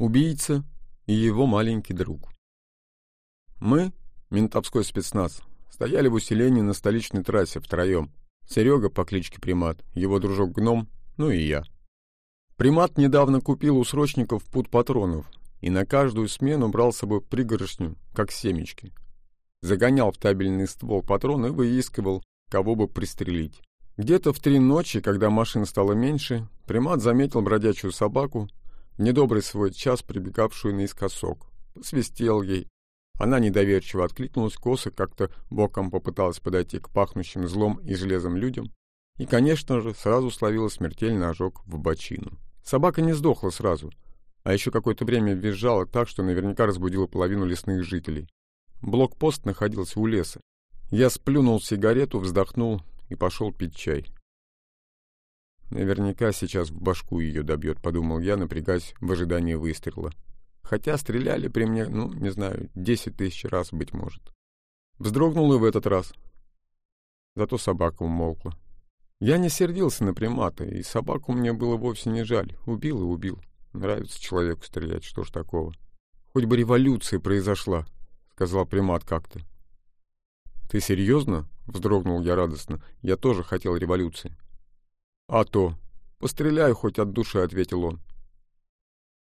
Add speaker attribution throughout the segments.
Speaker 1: Убийца и его маленький друг. Мы, ментовской спецназ, стояли в усилении на столичной трассе втроем. Серега по кличке Примат, его дружок Гном, ну и я. Примат недавно купил у срочников пут патронов и на каждую смену брал с собой пригоршню, как семечки. Загонял в табельный ствол патрон и выискивал, кого бы пристрелить. Где-то в три ночи, когда машин стало меньше, Примат заметил бродячую собаку, недобрый свой час прибегавшую наискосок. Посвистел ей. Она недоверчиво откликнулась косо, как-то боком попыталась подойти к пахнущим злом и железом людям и, конечно же, сразу словила смертельный ожог в бочину. Собака не сдохла сразу, а еще какое-то время визжала так, что наверняка разбудила половину лесных жителей. Блокпост находился у леса. Я сплюнул сигарету, вздохнул и пошел пить чай. Наверняка сейчас в башку ее добьет, подумал я, напрягаясь в ожидании выстрела. Хотя стреляли при мне, ну, не знаю, десять тысяч раз, быть может. Вздрогнул и в этот раз. Зато собака умолкла. Я не сердился на примата, и собаку мне было вовсе не жаль. Убил и убил. Нравится человеку стрелять, что ж такого. Хоть бы революция произошла, сказал примат как-то. Ты серьезно? Вздрогнул я радостно. Я тоже хотел революции. А то. Постреляю хоть от души, ответил он.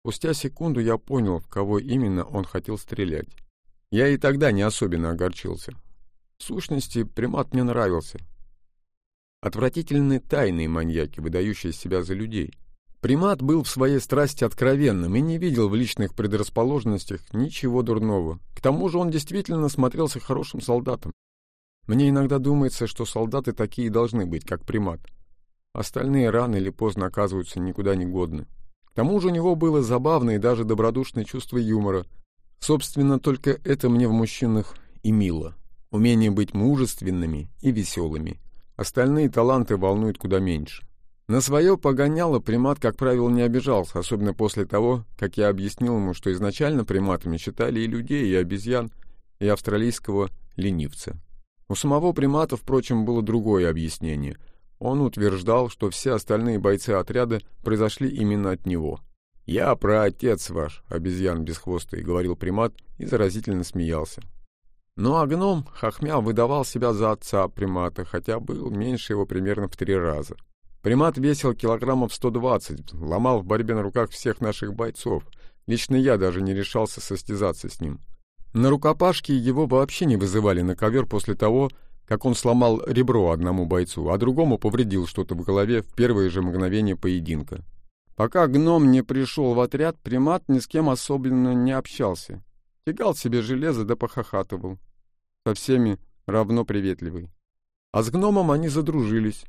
Speaker 1: Спустя секунду я понял, в кого именно он хотел стрелять. Я и тогда не особенно огорчился. В сущности, примат мне нравился. Отвратительные тайные маньяки, выдающие себя за людей. Примат был в своей страсти откровенным и не видел в личных предрасположенностях ничего дурного. К тому же он действительно смотрелся хорошим солдатом. Мне иногда думается, что солдаты такие должны быть, как примат. Остальные рано или поздно оказываются никуда не годны. К тому же у него было забавное и даже добродушное чувство юмора. Собственно, только это мне в мужчинах и мило. Умение быть мужественными и веселыми. Остальные таланты волнуют куда меньше. На свое погоняло примат, как правило, не обижался, особенно после того, как я объяснил ему, что изначально приматами считали и людей, и обезьян, и австралийского ленивца. У самого примата, впрочем, было другое объяснение. Он утверждал, что все остальные бойцы отряда произошли именно от него. «Я про отец ваш, обезьян бесхвостый», — говорил примат и заразительно смеялся. Ну а гном, хохмя, выдавал себя за отца примата, хотя был меньше его примерно в три раза. Примат весил килограммов 120, ломал в борьбе на руках всех наших бойцов. Лично я даже не решался состязаться с ним. На рукопашке его вообще не вызывали на ковер после того, как он сломал ребро одному бойцу, а другому повредил что-то в голове в первые же мгновения поединка. Пока гном не пришел в отряд, примат ни с кем особенно не общался. Тягал себе железо да похохатывал. Со всеми равно приветливый. А с гномом они задружились.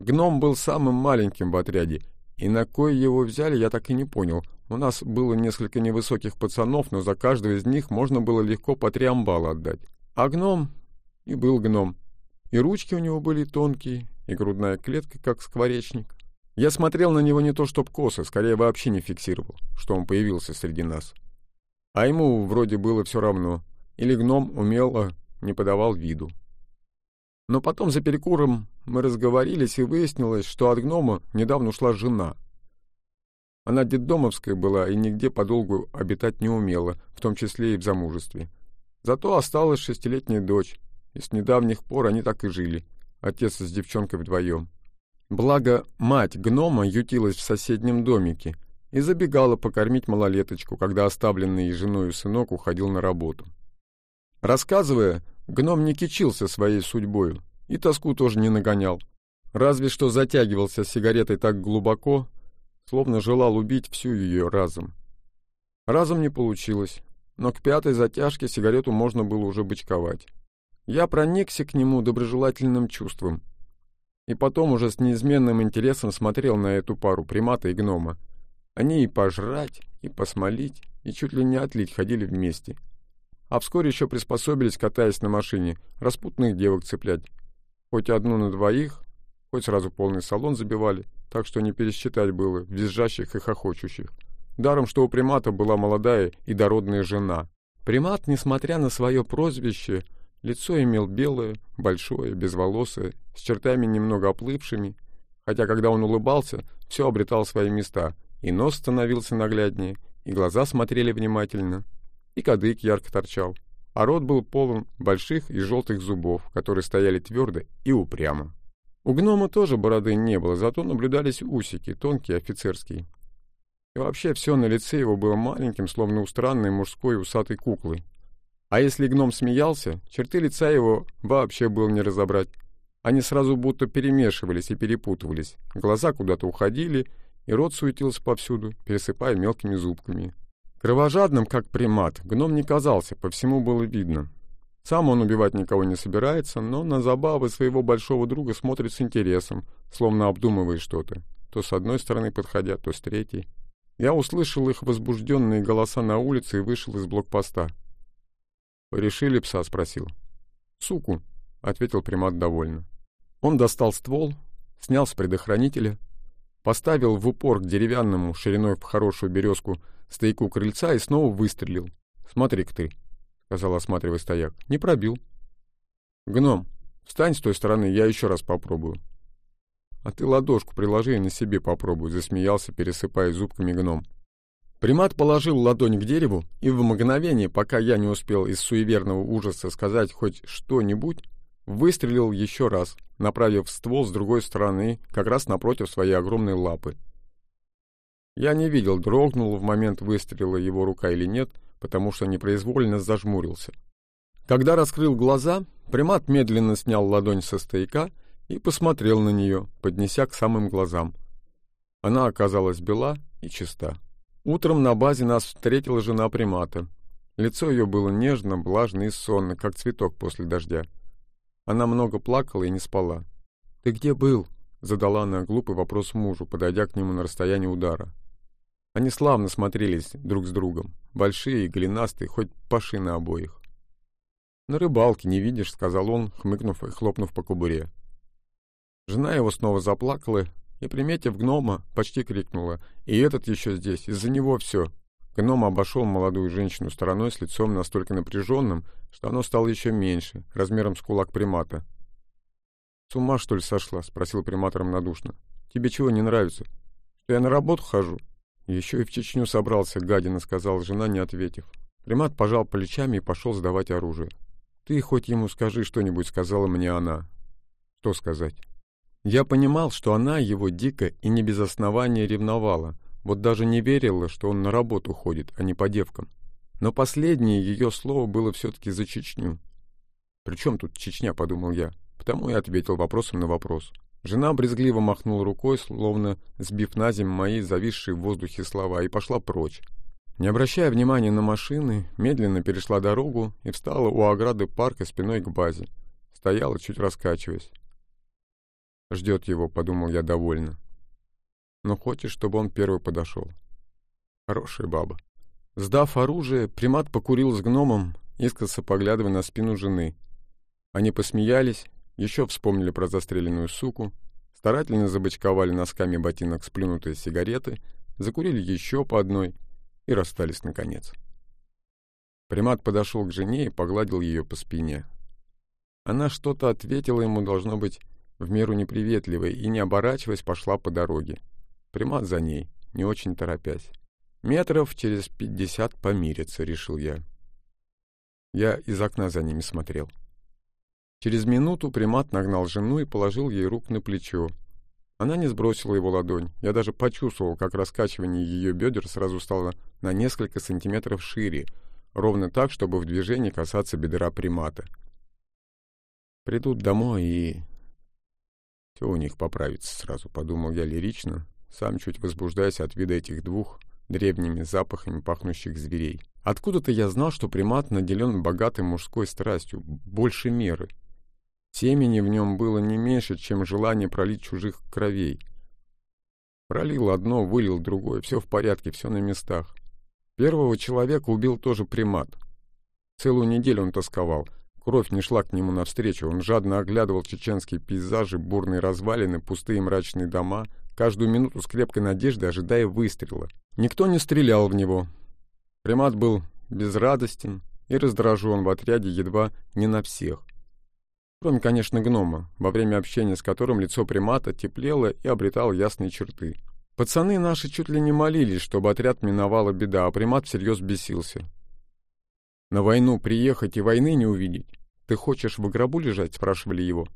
Speaker 1: Гном был самым маленьким в отряде, и на кой его взяли, я так и не понял. У нас было несколько невысоких пацанов, но за каждого из них можно было легко по три амбала отдать. А гном и был гном. И ручки у него были тонкие, и грудная клетка, как скворечник. Я смотрел на него не то чтоб косо, скорее вообще не фиксировал, что он появился среди нас. А ему вроде было все равно. Или гном умело не подавал виду. Но потом за перекуром мы разговорились, и выяснилось, что от гнома недавно ушла жена. Она детдомовская была и нигде подолгу обитать не умела, в том числе и в замужестве. Зато осталась шестилетняя дочь, и с недавних пор они так и жили, отец с девчонкой вдвоем. Благо, мать гнома ютилась в соседнем домике — и забегала покормить малолеточку, когда оставленный женой сынок уходил на работу. Рассказывая, гном не кичился своей судьбою и тоску тоже не нагонял. Разве что затягивался сигаретой так глубоко, словно желал убить всю ее разом. Разом не получилось, но к пятой затяжке сигарету можно было уже бычковать. Я проникся к нему доброжелательным чувством. И потом уже с неизменным интересом смотрел на эту пару примата и гнома, они и пожрать, и посмолить, и чуть ли не отлить ходили вместе. А вскоре еще приспособились, катаясь на машине, распутных девок цеплять. Хоть одну на двоих, хоть сразу полный салон забивали, так что не пересчитать было визжащих и хохочущих. Даром, что у примата была молодая и дородная жена. Примат, несмотря на свое прозвище, лицо имел белое, большое, безволосое, с чертами немного оплывшими, хотя когда он улыбался, все обретал свои места — и нос становился нагляднее, и глаза смотрели внимательно, и кадык ярко торчал, а рот был полон больших и желтых зубов, которые стояли твердо и упрямо. У гнома тоже бороды не было, зато наблюдались усики, тонкие, офицерские. И вообще все на лице его было маленьким, словно у странной мужской усатой куклы. А если гном смеялся, черты лица его вообще было не разобрать. Они сразу будто перемешивались и перепутывались, глаза куда-то уходили, и рот суетился повсюду, пересыпая мелкими зубками. Кровожадным, как примат, гном не казался, по всему было видно. Сам он убивать никого не собирается, но на забавы своего большого друга смотрит с интересом, словно обдумывая что-то, то с одной стороны подходя, то с третьей. Я услышал их возбужденные голоса на улице и вышел из блокпоста. «Решили пса?» — спросил. «Суку», — ответил примат довольно. Он достал ствол, снял с предохранителя, поставил в упор к деревянному, шириной в хорошую березку, стояку крыльца и снова выстрелил. «Смотри-ка ты», — сказал, осматривая стояк, — «не пробил». «Гном, встань с той стороны, я еще раз попробую». «А ты ладошку приложи и на себе попробуй», — засмеялся, пересыпая зубками гном. Примат положил ладонь к дереву, и в мгновение, пока я не успел из суеверного ужаса сказать хоть что-нибудь, выстрелил еще раз, направив ствол с другой стороны, как раз напротив своей огромной лапы. Я не видел, дрогнул в момент выстрела его рука или нет, потому что непроизвольно зажмурился. Когда раскрыл глаза, примат медленно снял ладонь со стояка и посмотрел на нее, поднеся к самым глазам. Она оказалась бела и чиста. Утром на базе нас встретила жена примата. Лицо ее было нежно, влажно и сонно, как цветок после дождя. Она много плакала и не спала. «Ты где был?» — задала она глупый вопрос мужу, подойдя к нему на расстояние удара. Они славно смотрелись друг с другом, большие и голенастые, хоть паши на обоих. «На рыбалке, не видишь», — сказал он, хмыкнув и хлопнув по кубуре. Жена его снова заплакала и, приметив гнома, почти крикнула. «И этот еще здесь, из-за него все!» Гном обошел молодую женщину стороной с лицом настолько напряженным, что оно стало еще меньше, размером с кулак примата. «С ума, что ли, сошла?» — спросил примат равнодушно. «Тебе чего не нравится? Что я на работу хожу?» «Еще и в Чечню собрался, гадина», — сказала жена, не ответив. Примат пожал плечами и пошел сдавать оружие. «Ты хоть ему скажи что-нибудь», — сказала мне она. «Что сказать?» Я понимал, что она его дико и не без основания ревновала, вот даже не верила, что он на работу ходит, а не по девкам. Но последнее ее слово было все-таки за Чечню. «При чем тут Чечня?» — подумал я. Потому и ответил вопросом на вопрос. Жена брезгливо махнула рукой, словно сбив на землю мои зависшие в воздухе слова, и пошла прочь. Не обращая внимания на машины, медленно перешла дорогу и встала у ограды парка спиной к базе. Стояла, чуть раскачиваясь. Ждет его, подумал я довольно. Но хочет, чтобы он первый подошел. Хорошая баба. Сдав оружие, примат покурил с гномом, искоса поглядывая на спину жены. Они посмеялись, еще вспомнили про застреленную суку, старательно забочковали носками ботинок сплюнутые сигареты, закурили еще по одной и расстались наконец. Примат подошел к жене и погладил ее по спине. Она что-то ответила ему, должно быть, в меру неприветливой, и, не оборачиваясь, пошла по дороге. Примат за ней, не очень торопясь. Метров через пятьдесят помириться, решил я. Я из окна за ними смотрел. Через минуту примат нагнал жену и положил ей рук на плечо. Она не сбросила его ладонь. Я даже почувствовал, как раскачивание ее бедер сразу стало на несколько сантиметров шире, ровно так, чтобы в движении касаться бедра примата. Придут домой и все у них поправится сразу, подумал я лирично, сам чуть возбуждаясь от вида этих двух древними запахами пахнущих зверей. Откуда-то я знал, что примат наделен богатой мужской страстью, больше меры. Семени в нем было не меньше, чем желание пролить чужих кровей. Пролил одно, вылил другое, все в порядке, все на местах. Первого человека убил тоже примат. Целую неделю он тосковал, Кровь не шла к нему навстречу, он жадно оглядывал чеченские пейзажи, бурные развалины, пустые мрачные дома, каждую минуту с крепкой надеждой ожидая выстрела. Никто не стрелял в него. Примат был безрадостен и раздражен в отряде едва не на всех. Кроме, конечно, гнома, во время общения с которым лицо примата теплело и обретало ясные черты. Пацаны наши чуть ли не молились, чтобы отряд миновала беда, а примат всерьез бесился. «На войну приехать и войны не увидеть? Ты хочешь в гробу лежать?» — спрашивали его.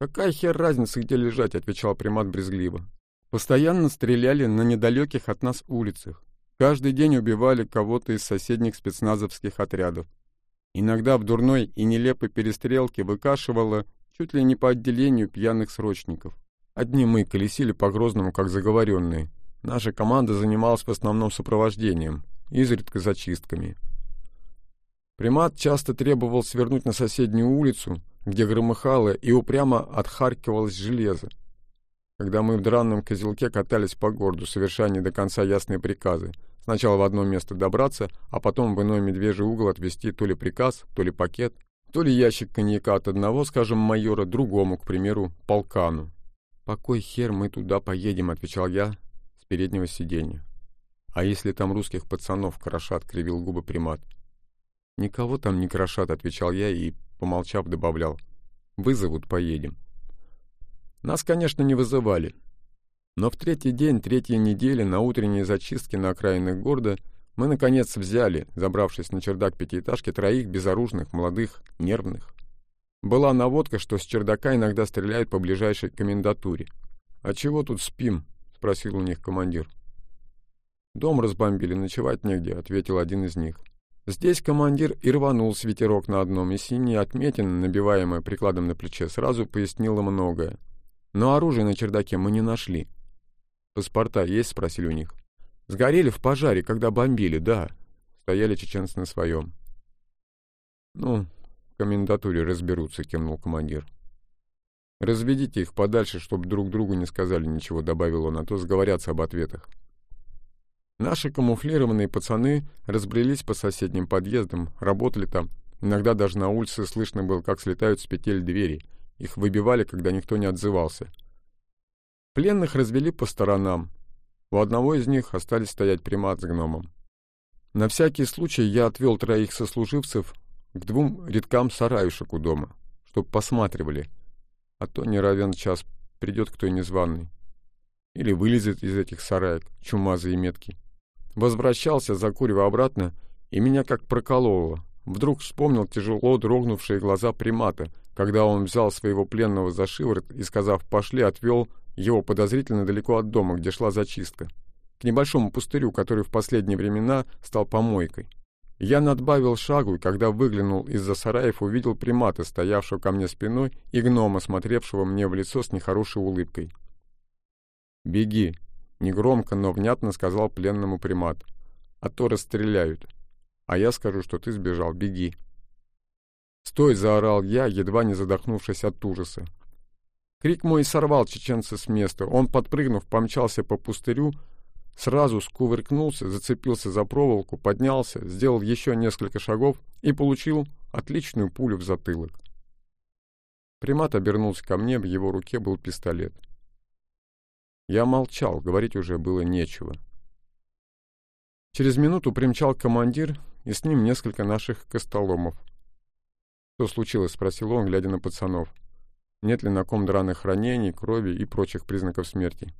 Speaker 1: «Какая хер разница, где лежать?» — отвечал примат брезгливо. Постоянно стреляли на недалеких от нас улицах. Каждый день убивали кого-то из соседних спецназовских отрядов. Иногда в дурной и нелепой перестрелке выкашивало чуть ли не по отделению пьяных срочников. Одни мы колесили по Грозному, как заговоренные. Наша команда занималась в основном сопровождением, изредка зачистками. Примат часто требовал свернуть на соседнюю улицу, где громыхало и упрямо отхаркивалось железо. Когда мы в дранном козелке катались по городу, совершая не до конца ясные приказы. Сначала в одно место добраться, а потом в иной медвежий угол отвезти то ли приказ, то ли пакет, то ли ящик коньяка от одного, скажем, майора, другому, к примеру, полкану. «По кой хер мы туда поедем?» — отвечал я с переднего сиденья. «А если там русских пацанов крошат?» — кривил губы примат. «Никого там не крошат», — отвечал я и, помолчав, добавлял. «Вызовут, поедем». Нас, конечно, не вызывали. Но в третий день третьей недели на утренней зачистке на окраинах города мы, наконец, взяли, забравшись на чердак пятиэтажки, троих безоружных, молодых, нервных. Была наводка, что с чердака иногда стреляют по ближайшей комендатуре. «А чего тут спим?» — спросил у них командир. «Дом разбомбили, ночевать негде», — ответил один из них. Здесь командир и рванул с ветерок на одном, и синий отметин, набиваемая прикладом на плече, сразу пояснила многое. Но оружие на чердаке мы не нашли. «Паспорта есть?» — спросили у них. «Сгорели в пожаре, когда бомбили, да». Стояли чеченцы на своем. «Ну, в комендатуре разберутся», — кивнул командир. «Разведите их подальше, чтобы друг другу не сказали ничего», — добавил он, — «а то сговорятся об ответах». Наши камуфлированные пацаны разбрелись по соседним подъездам, работали там. Иногда даже на улице слышно было, как слетают с петель двери — их выбивали, когда никто не отзывался. Пленных развели по сторонам. У одного из них остались стоять примат с гномом. На всякий случай я отвел троих сослуживцев к двум рядкам сараюшек у дома, чтоб посматривали, а то не равен час придет кто незваный. Или вылезет из этих сараек, чумазые метки. Возвращался, закуривая обратно, и меня как прокололо. Вдруг вспомнил тяжело дрогнувшие глаза примата, когда он взял своего пленного за шиворот и, сказав «пошли», отвел его подозрительно далеко от дома, где шла зачистка, к небольшому пустырю, который в последние времена стал помойкой. Я надбавил шагу, и когда выглянул из-за сараев, увидел примата, стоявшего ко мне спиной, и гнома, смотревшего мне в лицо с нехорошей улыбкой. «Беги!» — негромко, но внятно сказал пленному примат. «А то расстреляют. А я скажу, что ты сбежал. Беги!» «Стой!» — заорал я, едва не задохнувшись от ужаса. Крик мой сорвал чеченца с места. Он, подпрыгнув, помчался по пустырю, сразу скувыркнулся, зацепился за проволоку, поднялся, сделал еще несколько шагов и получил отличную пулю в затылок. Примат обернулся ко мне, в его руке был пистолет. Я молчал, говорить уже было нечего. Через минуту примчал командир, и с ним несколько наших костоломов — «Что случилось?» — спросил он, глядя на пацанов. «Нет ли на ком драных ранений, крови и прочих признаков смерти?»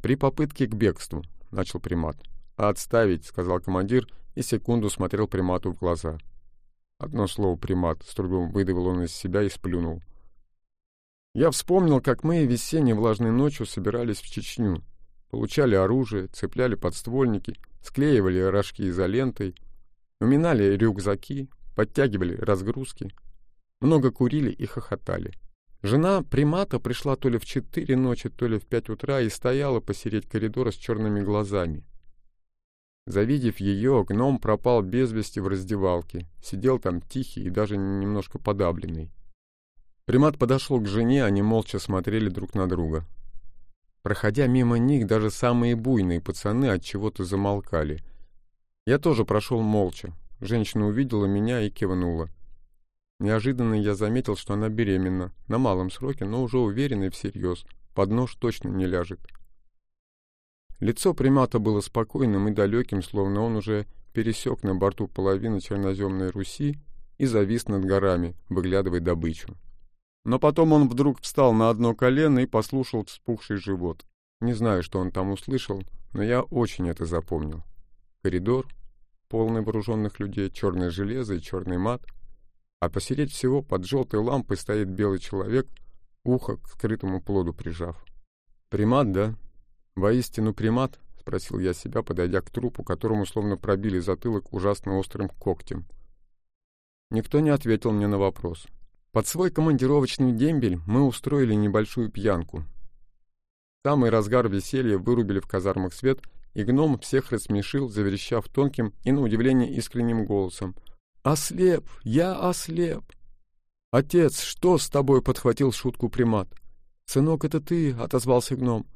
Speaker 1: «При попытке к бегству», — начал примат. «Отставить», — сказал командир и секунду смотрел примату в глаза. Одно слово «примат», с трудом выдавил он из себя и сплюнул. Я вспомнил, как мы весенней влажной ночью собирались в Чечню. Получали оружие, цепляли подствольники, склеивали рожки изолентой, уминали рюкзаки, подтягивали разгрузки, много курили и хохотали. Жена примата пришла то ли в четыре ночи, то ли в пять утра и стояла посередине коридора с черными глазами. Завидев ее, гном пропал без вести в раздевалке, сидел там тихий и даже немножко подавленный. Примат подошел к жене, они молча смотрели друг на друга. Проходя мимо них, даже самые буйные пацаны от чего-то замолкали. Я тоже прошел молча, Женщина увидела меня и кивнула. Неожиданно я заметил, что она беременна, на малом сроке, но уже уверена и всерьез. Под нож точно не ляжет. Лицо примата было спокойным и далеким, словно он уже пересек на борту половины черноземной Руси и завис над горами, выглядывая добычу. Но потом он вдруг встал на одно колено и послушал вспухший живот. Не знаю, что он там услышал, но я очень это запомнил. Коридор, полный вооруженных людей, черное железо и черный мат. А посередь всего под желтой лампой стоит белый человек, ухо к скрытому плоду прижав. «Примат, да? Воистину примат?» — спросил я себя, подойдя к трупу, которому словно пробили затылок ужасно острым когтем. Никто не ответил мне на вопрос. Под свой командировочный дембель мы устроили небольшую пьянку. Самый разгар веселья вырубили в казармах свет, и гном всех рассмешил, заверещав тонким и, на удивление, искренним голосом. «Ослеп! Я ослеп!» «Отец, что с тобой?» — подхватил шутку примат. «Сынок, это ты!» — отозвался гном.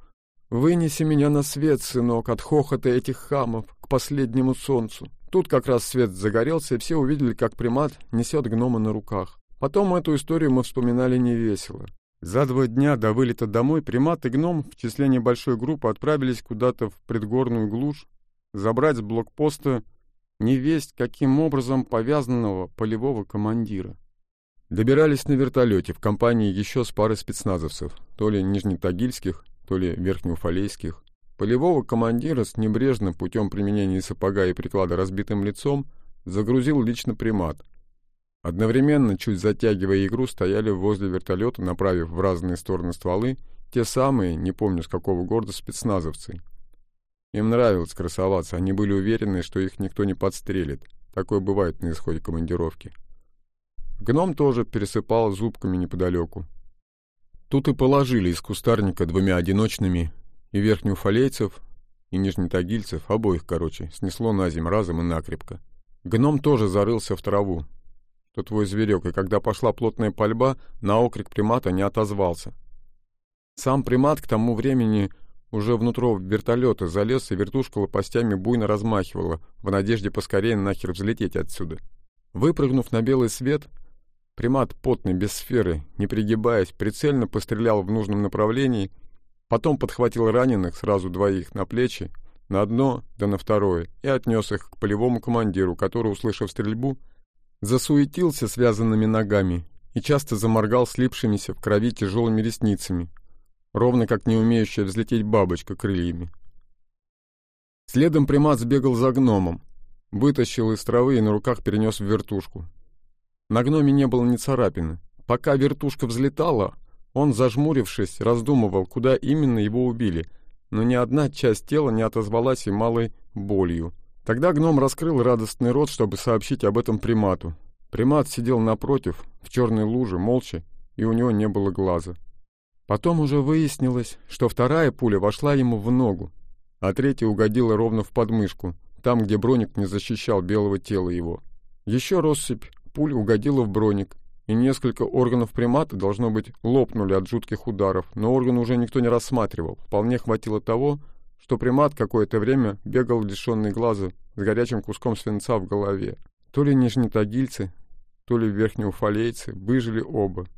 Speaker 1: «Вынеси меня на свет, сынок, от хохота этих хамов к последнему солнцу». Тут как раз свет загорелся, и все увидели, как примат несет гнома на руках. Потом эту историю мы вспоминали невесело. За два дня до вылета домой примат и гном в числе небольшой группы отправились куда-то в предгорную глушь забрать с блокпоста невесть каким образом повязанного полевого командира. Добирались на вертолете в компании еще с парой спецназовцев, то ли нижнетагильских, то ли верхнеуфалейских. Полевого командира с небрежным путем применения сапога и приклада разбитым лицом загрузил лично примат. Одновременно, чуть затягивая игру, стояли возле вертолета, направив в разные стороны стволы, те самые, не помню с какого города, спецназовцы. Им нравилось красоваться, они были уверены, что их никто не подстрелит. Такое бывает на исходе командировки. Гном тоже пересыпал зубками неподалеку. Тут и положили из кустарника двумя одиночными и верхнеуфалейцев, и нижнетагильцев, обоих, короче, снесло на земь разом и накрепко. Гном тоже зарылся в траву, что твой зверек, и когда пошла плотная пальба, на окрик примата не отозвался. Сам примат к тому времени уже внутрь вертолета залез, и вертушка лопастями буйно размахивала, в надежде поскорее нахер взлететь отсюда. Выпрыгнув на белый свет, примат потный, без сферы, не пригибаясь, прицельно пострелял в нужном направлении — Потом подхватил раненых, сразу двоих, на плечи, на одно, да на второе, и отнес их к полевому командиру, который, услышав стрельбу, засуетился связанными ногами и часто заморгал слипшимися в крови тяжелыми ресницами, ровно как не умеющая взлететь бабочка крыльями. Следом примат сбегал за гномом, вытащил из травы и на руках перенес в вертушку. На гноме не было ни царапины. Пока вертушка взлетала, он, зажмурившись, раздумывал, куда именно его убили, но ни одна часть тела не отозвалась и малой болью. Тогда гном раскрыл радостный рот, чтобы сообщить об этом примату. Примат сидел напротив, в черной луже, молча, и у него не было глаза. Потом уже выяснилось, что вторая пуля вошла ему в ногу, а третья угодила ровно в подмышку, там, где броник не защищал белого тела его. Еще россыпь пуль угодила в броник, и несколько органов примата, должно быть, лопнули от жутких ударов, но органы уже никто не рассматривал. Вполне хватило того, что примат какое-то время бегал лишенный глаза с горячим куском свинца в голове. То ли нижнетагильцы, то ли верхнеуфалейцы выжили оба,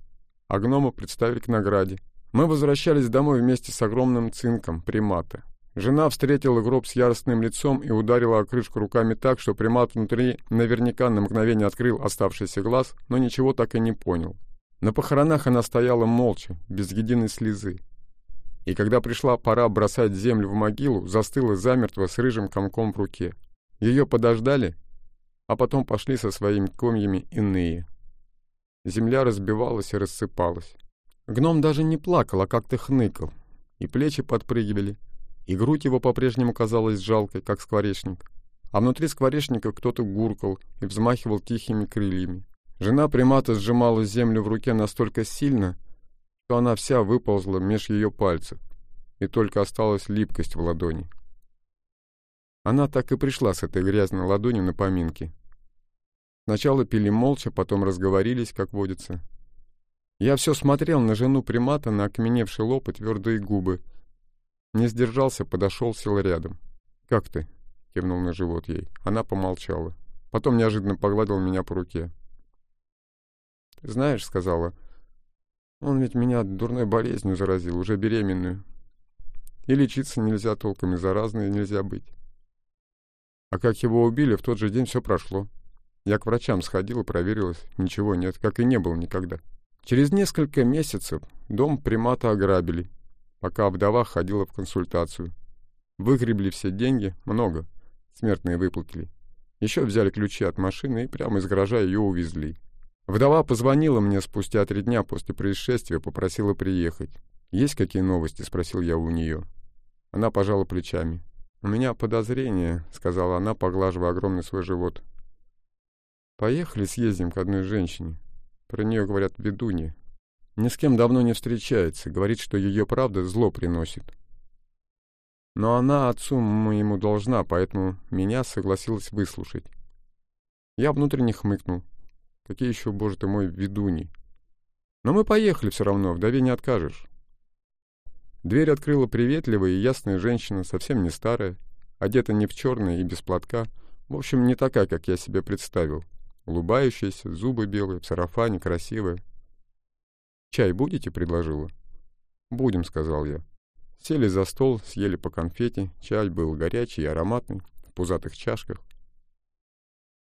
Speaker 1: а гнома представили к награде. Мы возвращались домой вместе с огромным цинком примата. Жена встретила гроб с яростным лицом и ударила о крышку руками так, что примат внутри наверняка на мгновение открыл оставшийся глаз, но ничего так и не понял. На похоронах она стояла молча, без единой слезы. И когда пришла пора бросать землю в могилу, застыла замертво с рыжим комком в руке. Ее подождали, а потом пошли со своими комьями иные. Земля разбивалась и рассыпалась. Гном даже не плакал, а как-то хныкал, и плечи подпрыгивали, и грудь его по-прежнему казалась жалкой, как скворечник. А внутри скворечника кто-то гуркал и взмахивал тихими крыльями. Жена примата сжимала землю в руке настолько сильно, что она вся выползла меж ее пальцев, и только осталась липкость в ладони. Она так и пришла с этой грязной ладонью на поминки. Сначала пили молча, потом разговорились, как водится. Я все смотрел на жену примата, на окаменевший лоб и твердые губы — не сдержался, подошел, сел рядом. «Как ты?» — кивнул на живот ей. Она помолчала. Потом неожиданно погладил меня по руке. «Ты знаешь», — сказала, — «он ведь меня дурной болезнью заразил, уже беременную. И лечиться нельзя толком, и заразной нельзя быть. А как его убили, в тот же день все прошло. Я к врачам сходила, проверилась, ничего нет, как и не было никогда. Через несколько месяцев дом примата ограбили, пока вдова ходила в консультацию. Выгребли все деньги, много, смертные выплатили. Еще взяли ключи от машины и прямо из гаража ее увезли. Вдова позвонила мне спустя три дня после происшествия, попросила приехать. «Есть какие новости?» — спросил я у нее. Она пожала плечами. «У меня подозрение», — сказала она, поглаживая огромный свой живот. «Поехали съездим к одной женщине. Про нее говорят ведунья. Ни с кем давно не встречается, говорит, что ее правда зло приносит. Но она отцу моему должна, поэтому меня согласилась выслушать. Я внутренне хмыкнул. Какие еще, боже ты мой, ведуни. Но мы поехали все равно, вдове не откажешь. Дверь открыла приветливая и ясная женщина, совсем не старая, одета не в черное и без платка, в общем, не такая, как я себе представил. Улыбающаяся, зубы белые, в сарафане, красивая. «Чай будете?» — предложила. «Будем», — сказал я. Сели за стол, съели по конфете, чай был горячий и ароматный, в пузатых чашках.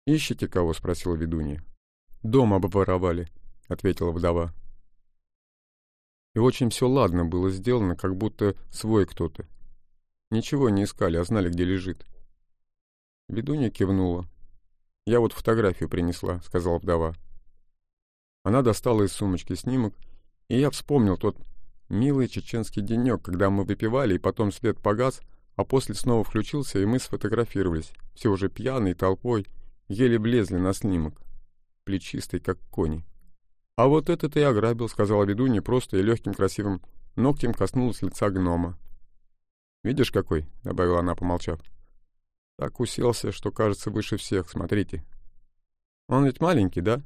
Speaker 1: «Ищете кого?» — спросила ведунья. «Дом обворовали», — ответила вдова. И очень все ладно было сделано, как будто свой кто-то. Ничего не искали, а знали, где лежит. Ведунья кивнула. «Я вот фотографию принесла», — сказала вдова. Она достала из сумочки снимок, и я вспомнил тот милый чеченский денек, когда мы выпивали, и потом свет погас, а после снова включился, и мы сфотографировались, все уже пьяной толпой, еле влезли на снимок, плечистый, как кони. «А вот этот и ограбил», — сказала ведунья просто и легким красивым ногтем коснулась лица гнома. «Видишь, какой?» — добавила она, помолчав. «Так уселся, что кажется выше всех, смотрите. Он ведь маленький, да?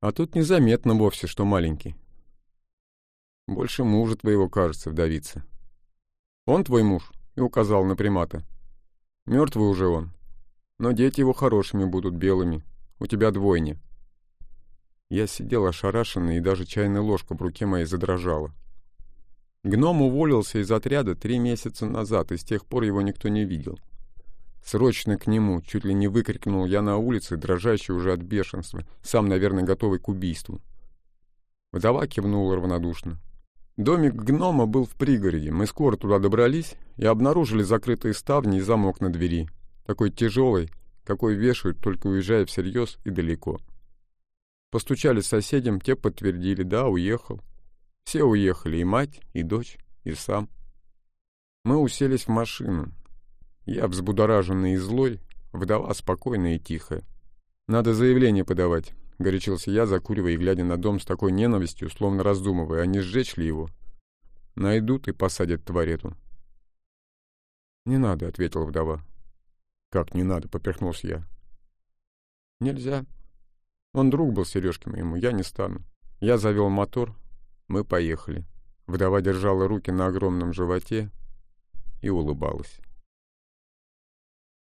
Speaker 1: А тут незаметно вовсе, что маленький. Больше мужа твоего, кажется, вдовица. Он твой муж?» — и указал на примата. «Мертвый уже он. Но дети его хорошими будут, белыми. У тебя двойня». Я сидел ошарашенный, и даже чайная ложка в руке моей задрожала. Гном уволился из отряда три месяца назад, и с тех пор его никто не видел. «Срочно к нему!» — чуть ли не выкрикнул я на улице, дрожащий уже от бешенства, сам, наверное, готовый к убийству. Вдова кивнула равнодушно. Домик гнома был в пригороде. Мы скоро туда добрались и обнаружили закрытые ставни и замок на двери. Такой тяжелый, какой вешают, только уезжая всерьез и далеко. Постучали соседям, те подтвердили, да, уехал. Все уехали, и мать, и дочь, и сам. Мы уселись в машину. Я взбудораженный и злой, вдова спокойная и тихая. «Надо заявление подавать», — горячился я, закуривая и глядя на дом с такой ненавистью, словно раздумывая, а не сжечь ли его. «Найдут и посадят тварь эту». «Не надо», — ответила вдова. «Как не надо?» — поперхнулся я. «Нельзя», он друг был Сережки моему, я не стану. Я завел мотор, мы поехали. Вдова держала руки на огромном животе и улыбалась.